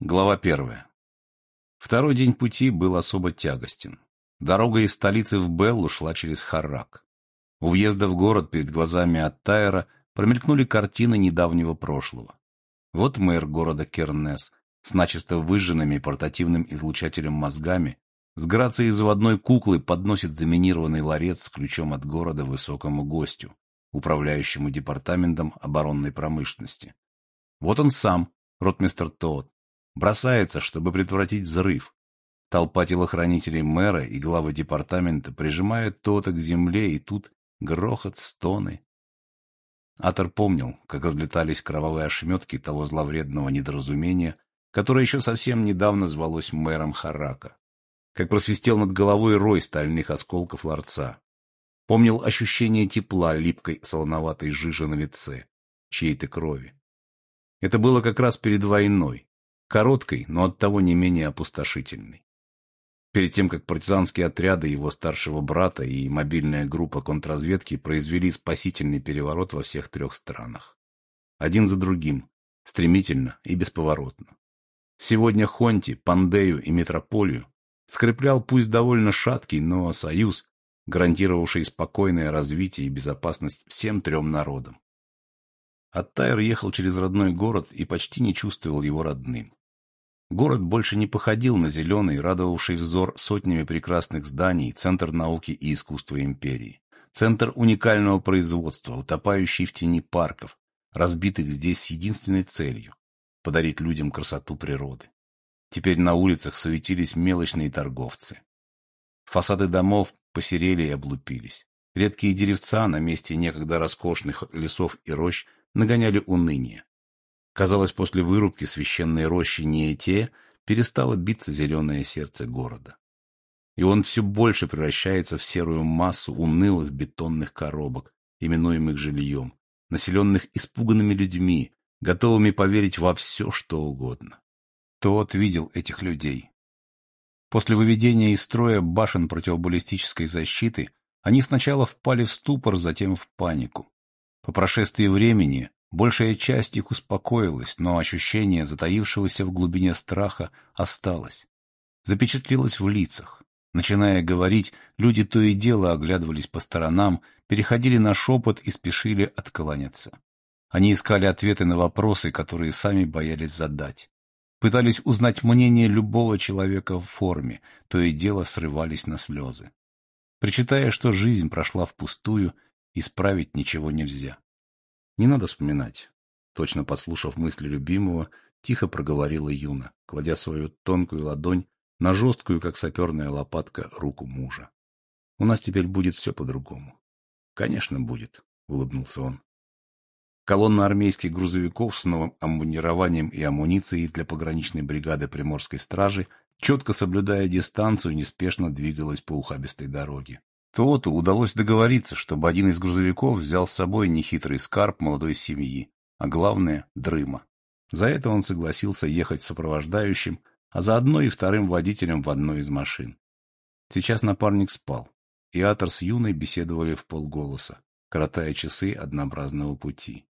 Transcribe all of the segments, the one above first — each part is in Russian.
Глава первая. Второй день пути был особо тягостен. Дорога из столицы в Беллу шла через Харрак. У въезда в город перед глазами от Тайра промелькнули картины недавнего прошлого. Вот мэр города Кернес с начисто выжженными портативным излучателем мозгами, с грацией заводной куклы подносит заминированный ларец с ключом от города высокому гостю, управляющему департаментом оборонной промышленности. Вот он сам, ротмистер Тоот, бросается, чтобы предотвратить взрыв. Толпа телохранителей мэра и главы департамента прижимают то-то к земле, и тут грохот, стоны. Атор помнил, как разлетались кровавые ошметки того зловредного недоразумения, которое еще совсем недавно звалось мэром Харака. Как просвистел над головой рой стальных осколков ларца. Помнил ощущение тепла липкой солоноватой жижи на лице, чьей-то крови. Это было как раз перед войной, Короткой, но оттого не менее опустошительной. Перед тем, как партизанские отряды его старшего брата и мобильная группа контрразведки произвели спасительный переворот во всех трех странах. Один за другим, стремительно и бесповоротно. Сегодня Хонти, Пандею и Метрополию скреплял пусть довольно шаткий, но союз, гарантировавший спокойное развитие и безопасность всем трем народам. Оттайр ехал через родной город и почти не чувствовал его родным. Город больше не походил на зеленый, радовавший взор сотнями прекрасных зданий, центр науки и искусства империи. Центр уникального производства, утопающий в тени парков, разбитых здесь с единственной целью – подарить людям красоту природы. Теперь на улицах суетились мелочные торговцы. Фасады домов посерели и облупились. Редкие деревца на месте некогда роскошных лесов и рощ нагоняли уныние. Казалось, после вырубки священной рощи Неете перестало биться зеленое сердце города. И он все больше превращается в серую массу унылых бетонных коробок, именуемых жильем, населенных испуганными людьми, готовыми поверить во все, что угодно. Тот видел этих людей. После выведения из строя башен противобаллистической защиты они сначала впали в ступор, затем в панику. По прошествии времени Большая часть их успокоилась, но ощущение затаившегося в глубине страха осталось. Запечатлелось в лицах. Начиная говорить, люди то и дело оглядывались по сторонам, переходили на шепот и спешили откланяться. Они искали ответы на вопросы, которые сами боялись задать. Пытались узнать мнение любого человека в форме, то и дело срывались на слезы. Причитая, что жизнь прошла впустую, исправить ничего нельзя. Не надо вспоминать. Точно подслушав мысли любимого, тихо проговорила Юна, кладя свою тонкую ладонь на жесткую, как саперная лопатка, руку мужа. У нас теперь будет все по-другому. Конечно, будет, улыбнулся он. Колонна армейских грузовиков с новым аммунированием и амуницией для пограничной бригады Приморской стражи, четко соблюдая дистанцию, неспешно двигалась по ухабистой дороге. Туоту удалось договориться, чтобы один из грузовиков взял с собой нехитрый скарб молодой семьи, а главное — дрыма. За это он согласился ехать сопровождающим, а заодно и вторым водителем в одной из машин. Сейчас напарник спал, и Атор с Юной беседовали в полголоса, коротая часы однообразного пути.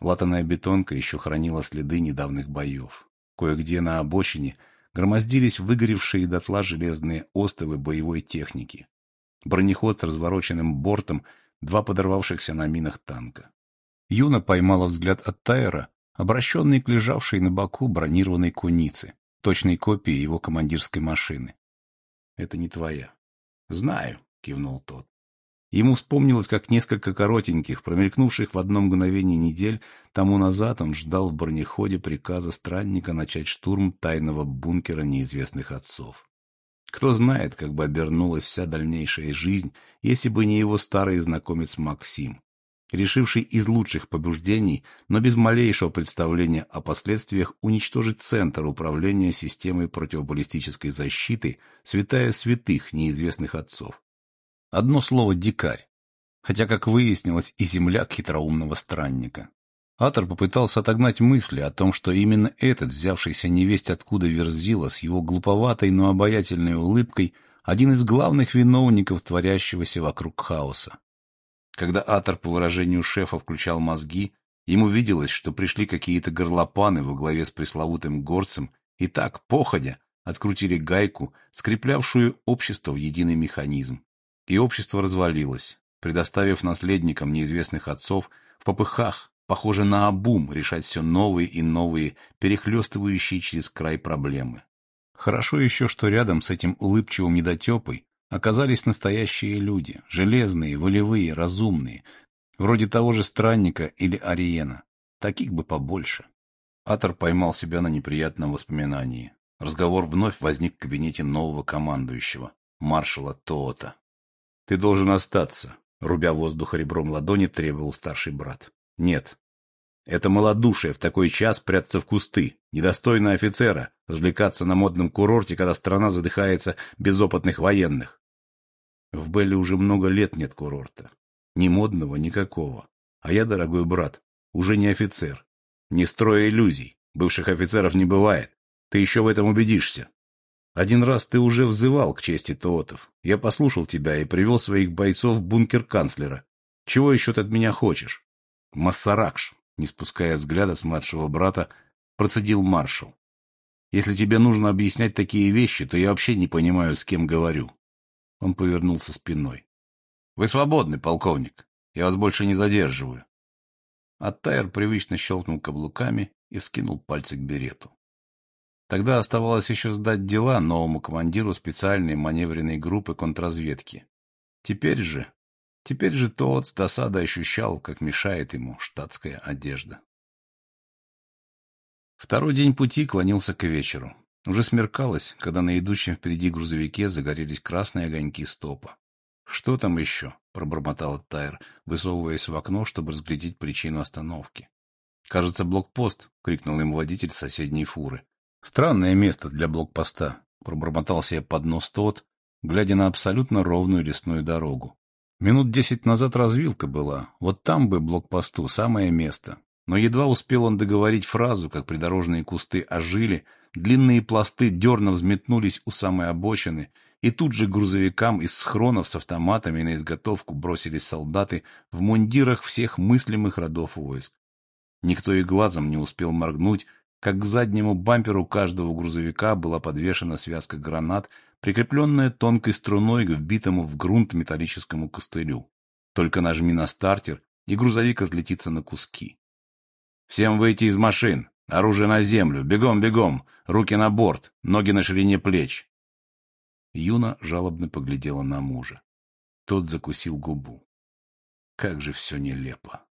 Латаная бетонка еще хранила следы недавних боев. Кое-где на обочине громоздились выгоревшие дотла железные остовы боевой техники, бронеход с развороченным бортом, два подорвавшихся на минах танка. Юна поймала взгляд от Тайера, обращенный к лежавшей на боку бронированной кунице, точной копии его командирской машины. — Это не твоя. — Знаю, — кивнул тот. Ему вспомнилось, как несколько коротеньких, промелькнувших в одно мгновение недель, тому назад он ждал в бронеходе приказа странника начать штурм тайного бункера неизвестных отцов. Кто знает, как бы обернулась вся дальнейшая жизнь, если бы не его старый знакомец Максим, решивший из лучших побуждений, но без малейшего представления о последствиях уничтожить центр управления системой противобаллистической защиты, святая святых неизвестных отцов. Одно слово «дикарь», хотя, как выяснилось, и земляк хитроумного странника. Атор попытался отогнать мысли о том, что именно этот, взявшийся невесть откуда верзила, с его глуповатой, но обаятельной улыбкой, один из главных виновников творящегося вокруг хаоса. Когда Атор, по выражению шефа, включал мозги, Ему виделось, что пришли какие-то горлопаны во главе с пресловутым горцем и так, походя, открутили гайку, скреплявшую общество в единый механизм. И общество развалилось, предоставив наследникам неизвестных отцов в попыхах, похоже на обум, решать все новые и новые, перехлестывающие через край проблемы. Хорошо еще, что рядом с этим улыбчивым недотепой оказались настоящие люди, железные, волевые, разумные, вроде того же Странника или Ариена. Таких бы побольше. Атор поймал себя на неприятном воспоминании. Разговор вновь возник в кабинете нового командующего, маршала Тоота. «Ты должен остаться», — рубя воздух ребром ладони, требовал старший брат. «Нет. Это малодушие в такой час прятаться в кусты, недостойно офицера, развлекаться на модном курорте, когда страна задыхается без опытных военных. В Белле уже много лет нет курорта. Ни модного, никакого. А я, дорогой брат, уже не офицер. Не строя иллюзий. Бывших офицеров не бывает. Ты еще в этом убедишься. Один раз ты уже взывал к чести Тоотов. Я послушал тебя и привел своих бойцов в бункер канцлера. Чего еще ты от меня хочешь? Массаракш, не спуская взгляда с младшего брата, процедил маршал. Если тебе нужно объяснять такие вещи, то я вообще не понимаю, с кем говорю. Он повернулся спиной. — Вы свободны, полковник. Я вас больше не задерживаю. Аттайр привычно щелкнул каблуками и вскинул пальцы к берету. Тогда оставалось еще сдать дела новому командиру специальной маневренной группы контрразведки. Теперь же... Теперь же тот с досадой ощущал, как мешает ему штатская одежда. Второй день пути клонился к вечеру. Уже смеркалось, когда на идущем впереди грузовике загорелись красные огоньки стопа. «Что там еще?» — пробормотал Тайр, высовываясь в окно, чтобы разглядеть причину остановки. «Кажется, блокпост!» — крикнул им водитель соседней фуры. Странное место для блокпоста, пробормотал себе под нос тот, глядя на абсолютно ровную лесную дорогу. Минут десять назад развилка была, вот там бы блокпосту самое место. Но едва успел он договорить фразу, как придорожные кусты ожили, длинные пласты дерно взметнулись у самой обочины, и тут же грузовикам из схронов с автоматами на изготовку бросились солдаты в мундирах всех мыслимых родов войск. Никто и глазом не успел моргнуть, как к заднему бамперу каждого грузовика была подвешена связка гранат, прикрепленная тонкой струной к вбитому в грунт металлическому костылю. Только нажми на стартер, и грузовик разлетится на куски. «Всем выйти из машин! Оружие на землю! Бегом, бегом! Руки на борт! Ноги на ширине плеч!» Юна жалобно поглядела на мужа. Тот закусил губу. Как же все нелепо!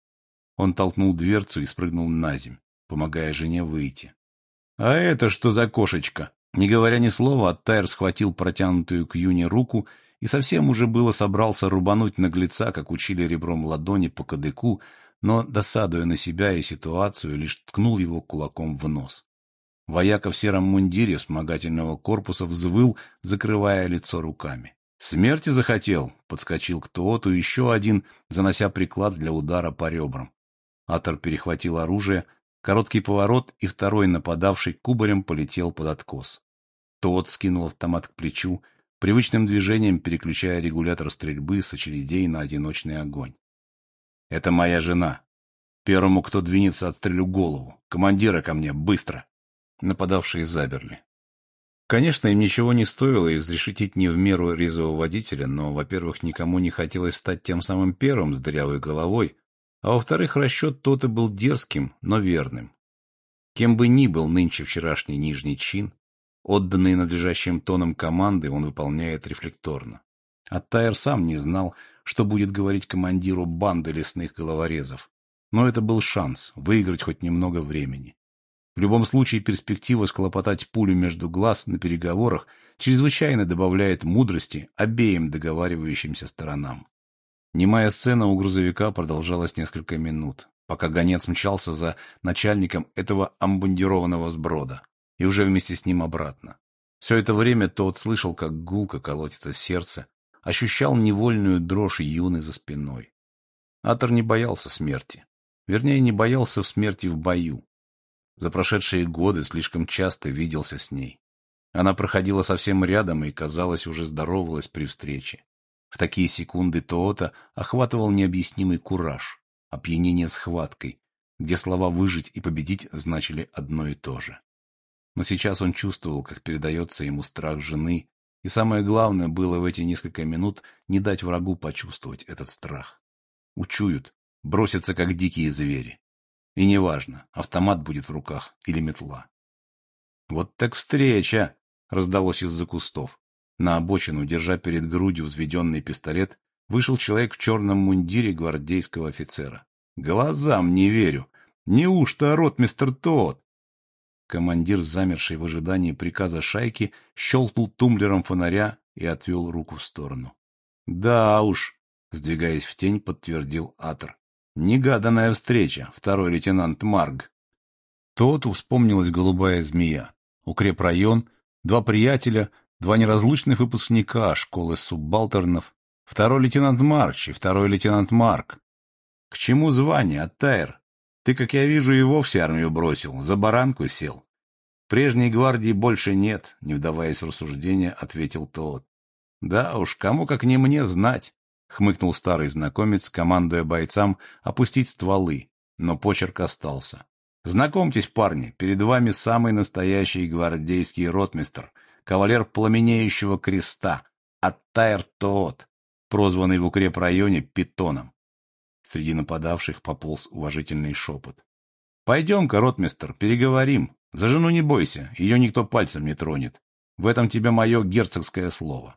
Он толкнул дверцу и спрыгнул на земь помогая жене выйти. — А это что за кошечка? Не говоря ни слова, Оттайр схватил протянутую к Юне руку и совсем уже было собрался рубануть наглеца, как учили ребром ладони по кадыку, но, досадуя на себя и ситуацию, лишь ткнул его кулаком в нос. Вояка в сером мундире вспомогательного корпуса взвыл, закрывая лицо руками. «Смерти захотел!» — подскочил к Туоту еще один, занося приклад для удара по ребрам. Атор перехватил оружие, Короткий поворот, и второй нападавший кубарем полетел под откос. Тот скинул автомат к плечу, привычным движением переключая регулятор стрельбы с очередей на одиночный огонь. «Это моя жена. Первому, кто двинется, отстрелю голову. Командира ко мне, быстро!» Нападавшие заберли. Конечно, им ничего не стоило изрешетить не в меру резвого водителя, но, во-первых, никому не хотелось стать тем самым первым с дырявой головой, а во-вторых, расчет тот и был дерзким, но верным. Кем бы ни был нынче вчерашний нижний чин, отданный надлежащим тоном команды он выполняет рефлекторно. А Тайер сам не знал, что будет говорить командиру банды лесных головорезов. Но это был шанс выиграть хоть немного времени. В любом случае перспектива склопотать пулю между глаз на переговорах чрезвычайно добавляет мудрости обеим договаривающимся сторонам. Немая сцена у грузовика продолжалась несколько минут, пока гонец мчался за начальником этого амбундированного сброда и уже вместе с ним обратно. Все это время тот слышал, как гулко колотится сердце, ощущал невольную дрожь юны за спиной. Атор не боялся смерти. Вернее, не боялся в смерти в бою. За прошедшие годы слишком часто виделся с ней. Она проходила совсем рядом и, казалось, уже здоровалась при встрече. В такие секунды Тоота охватывал необъяснимый кураж, опьянение схваткой, где слова «выжить» и «победить» значили одно и то же. Но сейчас он чувствовал, как передается ему страх жены, и самое главное было в эти несколько минут не дать врагу почувствовать этот страх. Учуют, бросятся как дикие звери. И неважно, автомат будет в руках или метла. «Вот так встреча!» — раздалось из-за кустов. На обочину, держа перед грудью взведенный пистолет, вышел человек в черном мундире гвардейского офицера. «Глазам не верю! Неужто ротмистер тот?» Командир, замерший в ожидании приказа шайки, щелкнул тумблером фонаря и отвел руку в сторону. «Да уж», — сдвигаясь в тень, подтвердил Атор. «Негаданная встреча, второй лейтенант Марг». Тот вспомнилась голубая змея. Укрепрайон, два приятеля, два неразлучных выпускника школы суббалтернов, второй лейтенант Марч и второй лейтенант Марк. К чему звание, Аттайр? Ты, как я вижу, и вовсе армию бросил, за баранку сел. Прежней гвардии больше нет, не вдаваясь в рассуждения, ответил тот. Да уж, кому как не мне знать, хмыкнул старый знакомец, командуя бойцам опустить стволы, но почерк остался. Знакомьтесь, парни, перед вами самый настоящий гвардейский ротмистр, кавалер пламенеющего креста, Аттайр Тоот, прозванный в укрепрайоне Питоном. Среди нападавших пополз уважительный шепот. — Пойдем-ка, ротмистр, переговорим. За жену не бойся, ее никто пальцем не тронет. В этом тебе мое герцогское слово.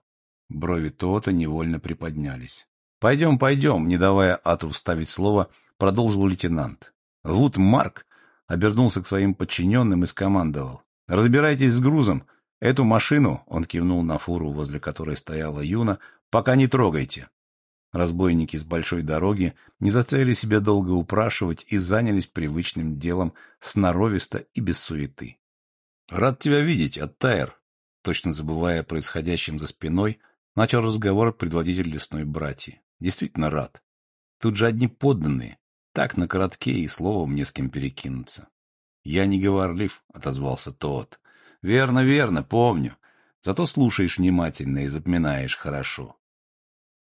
Брови Тоота невольно приподнялись. — Пойдем, пойдем, не давая Ату вставить слово, продолжил лейтенант. Вуд Марк обернулся к своим подчиненным и скомандовал. «Разбирайтесь с грузом. Эту машину, — он кивнул на фуру, возле которой стояла Юна, — пока не трогайте». Разбойники с большой дороги не заставили себя долго упрашивать и занялись привычным делом сноровисто и без суеты. «Рад тебя видеть, Аттайр!» Точно забывая о происходящем за спиной, начал разговор предводитель лесной братьи. «Действительно рад. Тут же одни подданные, так на коротке и словом не с кем перекинуться. Я не говорлив, — отозвался тот. Верно, верно, помню. Зато слушаешь внимательно и запоминаешь хорошо.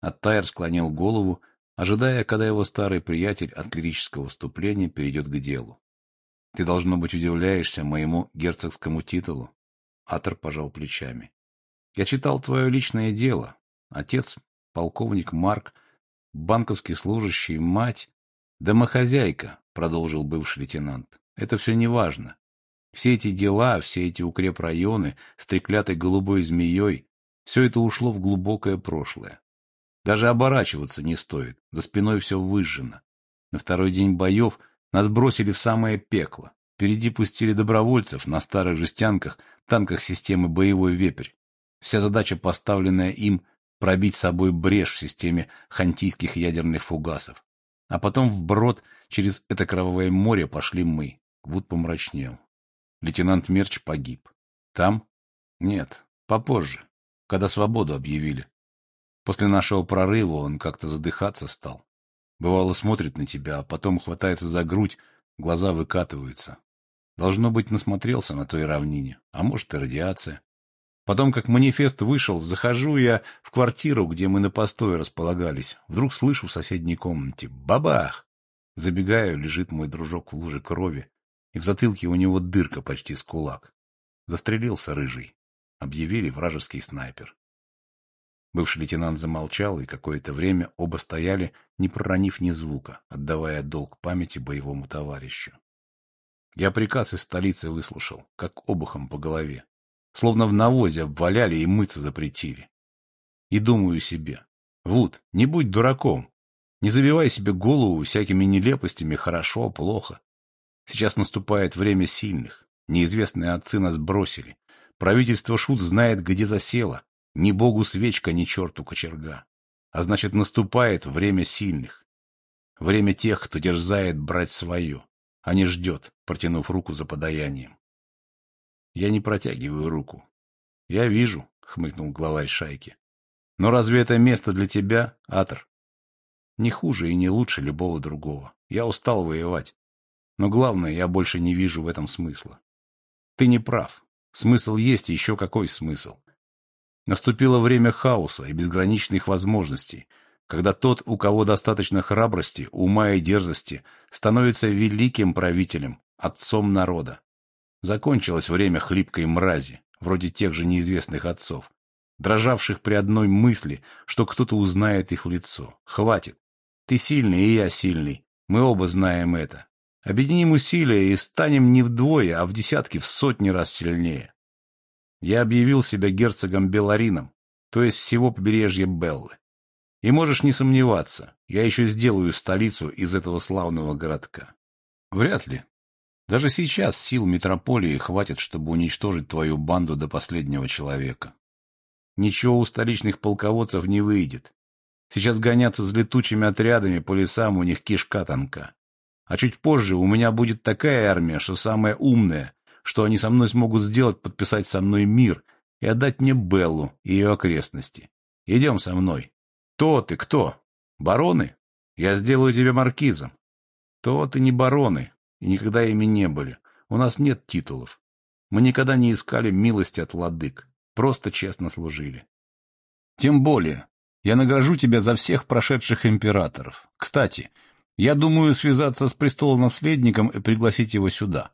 Аттайр склонил голову, ожидая, когда его старый приятель от лирического выступления перейдет к делу. — Ты, должно быть, удивляешься моему герцогскому титулу. Атор пожал плечами. — Я читал твое личное дело. Отец, полковник Марк, банковский служащий, мать. «Домохозяйка», — продолжил бывший лейтенант, — «это все неважно. Все эти дела, все эти укрепрайоны с треклятой голубой змеей — все это ушло в глубокое прошлое. Даже оборачиваться не стоит, за спиной все выжжено. На второй день боев нас бросили в самое пекло. Впереди пустили добровольцев на старых жестянках, танках системы «Боевой вепрь». Вся задача, поставленная им, пробить собой брешь в системе хантийских ядерных фугасов. А потом вброд через это кровавое море пошли мы. Вуд помрачнел. Лейтенант Мерч погиб. Там? Нет, попозже, когда свободу объявили. После нашего прорыва он как-то задыхаться стал. Бывало, смотрит на тебя, а потом хватается за грудь, глаза выкатываются. Должно быть, насмотрелся на той равнине, а может и радиация. Потом, как манифест вышел, захожу я в квартиру, где мы на постой располагались. Вдруг слышу в соседней комнате «Бабах!». Забегаю, лежит мой дружок в луже крови, и в затылке у него дырка почти с кулак. Застрелился рыжий. Объявили вражеский снайпер. Бывший лейтенант замолчал, и какое-то время оба стояли, не проронив ни звука, отдавая долг памяти боевому товарищу. Я приказ из столицы выслушал, как обухом по голове словно в навозе обваляли и мыться запретили. И думаю себе, Вуд, не будь дураком, не забивай себе голову всякими нелепостями хорошо, плохо. Сейчас наступает время сильных, неизвестные отцы нас бросили, правительство Шут знает, где засело, ни богу свечка, ни черту кочерга. А значит, наступает время сильных. Время тех, кто дерзает брать свое, а не ждет, протянув руку за подаянием. Я не протягиваю руку. — Я вижу, — хмыкнул главарь шайки. — Но разве это место для тебя, Атор? Не хуже и не лучше любого другого. Я устал воевать. Но главное, я больше не вижу в этом смысла. Ты не прав. Смысл есть, еще какой смысл. Наступило время хаоса и безграничных возможностей. когда тот, у кого достаточно храбрости, ума и дерзости, становится великим правителем, отцом народа. Закончилось время хлипкой мрази, вроде тех же неизвестных отцов, дрожавших при одной мысли, что кто-то узнает их лицо. Хватит. Ты сильный, и я сильный. Мы оба знаем это. Объединим усилия и станем не вдвое, а в десятки, в сотни раз сильнее. Я объявил себя герцогом Беларином, то есть всего побережья Беллы. И можешь не сомневаться, я еще сделаю столицу из этого славного городка. Вряд ли. Даже сейчас сил метрополии хватит, чтобы уничтожить твою банду до последнего человека. Ничего у столичных полководцев не выйдет. Сейчас гоняться с летучими отрядами по лесам у них кишка тонка. А чуть позже у меня будет такая армия, что самая умная, что они со мной смогут сделать, подписать со мной мир и отдать мне Беллу и ее окрестности. Идем со мной. То ты кто? Бароны? Я сделаю тебя маркизом. То ты не бароны, и никогда ими не были. У нас нет титулов. Мы никогда не искали милости от владык, просто честно служили. Тем более, я награжу тебя за всех прошедших императоров. Кстати, я думаю связаться с престолонаследником и пригласить его сюда.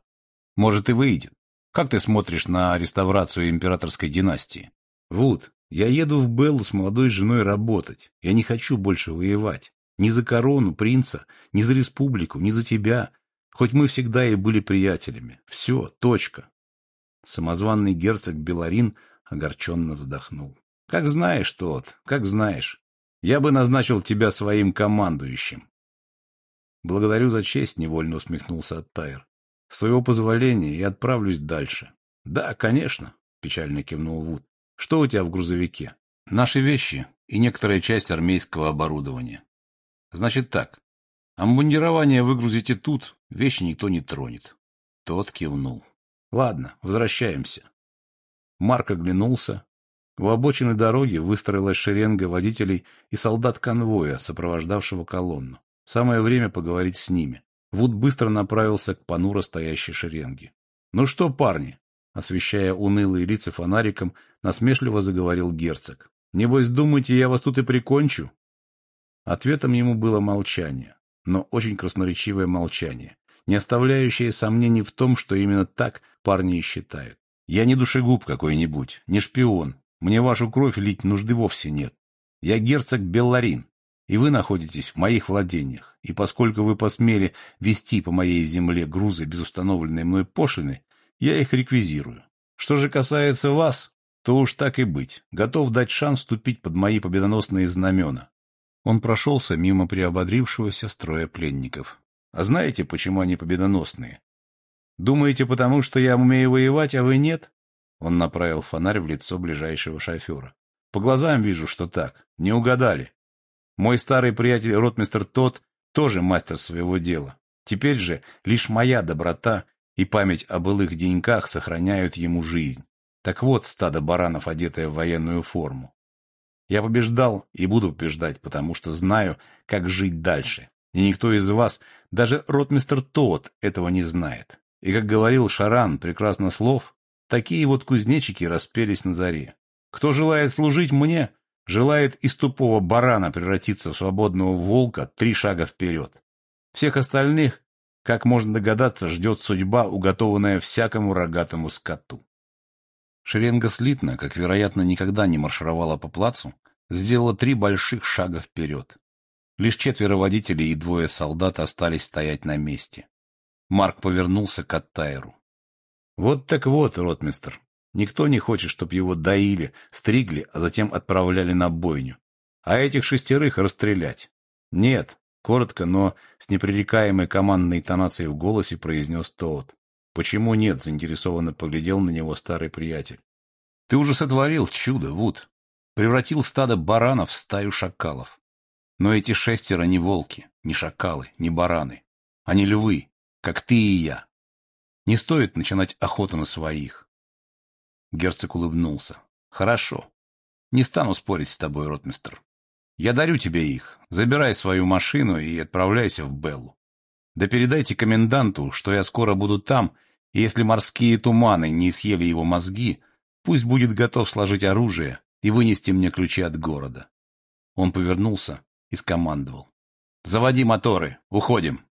Может, и выйдет. Как ты смотришь на реставрацию императорской династии? Вуд, я еду в Беллу с молодой женой работать. Я не хочу больше воевать. Ни за корону принца, ни за республику, ни за тебя. Хоть мы всегда и были приятелями. Все, точка. Самозванный герцог Беларин огорченно вздохнул. Как знаешь, тот, как знаешь. Я бы назначил тебя своим командующим. Благодарю за честь, невольно усмехнулся Оттайр. С твоего позволения я отправлюсь дальше. Да, конечно, печально кивнул Вуд. Что у тебя в грузовике? Наши вещи и некоторая часть армейского оборудования. Значит так. Обмундирование выгрузите тут, вещи никто не тронет. Тот кивнул. Ладно, возвращаемся. Марк оглянулся. У обочины дороги выстроилась шеренга водителей и солдат конвоя, сопровождавшего колонну. Самое время поговорить с ними. Вуд быстро направился к понуро стоящей шеренге. — Ну что, парни? Освещая унылые лица фонариком, насмешливо заговорил герцог. — Небось, думаете, я вас тут и прикончу? Ответом ему было молчание, но очень красноречивое молчание, не оставляющее сомнений в том, что именно так парни и считают. Я не душегуб какой-нибудь, не шпион. Мне вашу кровь лить нужды вовсе нет. Я герцог Белларин, и вы находитесь в моих владениях. И поскольку вы посмели вести по моей земле грузы без установленной мной пошлины, я их реквизирую. Что же касается вас, то уж так и быть, готов дать шанс вступить под мои победоносные знамена. Он прошелся мимо приободрившегося строя пленников. А знаете, почему они победоносные? Думаете, потому что я умею воевать, а вы нет? Он направил фонарь в лицо ближайшего шофера. По глазам вижу, что так. Не угадали. Мой старый приятель ротмистер Тот тоже мастер своего дела. Теперь же лишь моя доброта и память о былых деньках сохраняют ему жизнь. Так вот, стадо баранов, одетое в военную форму. Я побеждал и буду побеждать, потому что знаю, как жить дальше. И никто из вас, даже ротмистер Тот, этого не знает. И, как говорил Шаран, прекрасно слов, такие вот кузнечики распелись на заре. Кто желает служить мне, желает из тупого барана превратиться в свободного волка три шага вперед. Всех остальных как можно догадаться, ждет судьба, уготованная всякому рогатому скоту. Шеренга слитно, как, вероятно, никогда не маршировала по плацу, сделала три больших шага вперед. Лишь четверо водителей и двое солдат остались стоять на месте. Марк повернулся к Аттайру. — Вот так вот, ротмистр, никто не хочет, чтоб его доили, стригли, а затем отправляли на бойню. А этих шестерых расстрелять. Нет, Коротко, но с непререкаемой командной тонацией в голосе произнес тот. «Почему нет?» — заинтересованно поглядел на него старый приятель. «Ты уже сотворил чудо, Вуд. Превратил стадо баранов в стаю шакалов. Но эти шестеро не волки, не шакалы, не бараны. Они львы, как ты и я. Не стоит начинать охоту на своих». Герцог улыбнулся. «Хорошо. Не стану спорить с тобой, ротмистр. Я дарю тебе их. Забирай свою машину и отправляйся в Беллу. Да передайте коменданту, что я скоро буду там, и если морские туманы не съели его мозги, пусть будет готов сложить оружие и вынести мне ключи от города. Он повернулся и скомандовал. «Заводи моторы, уходим!»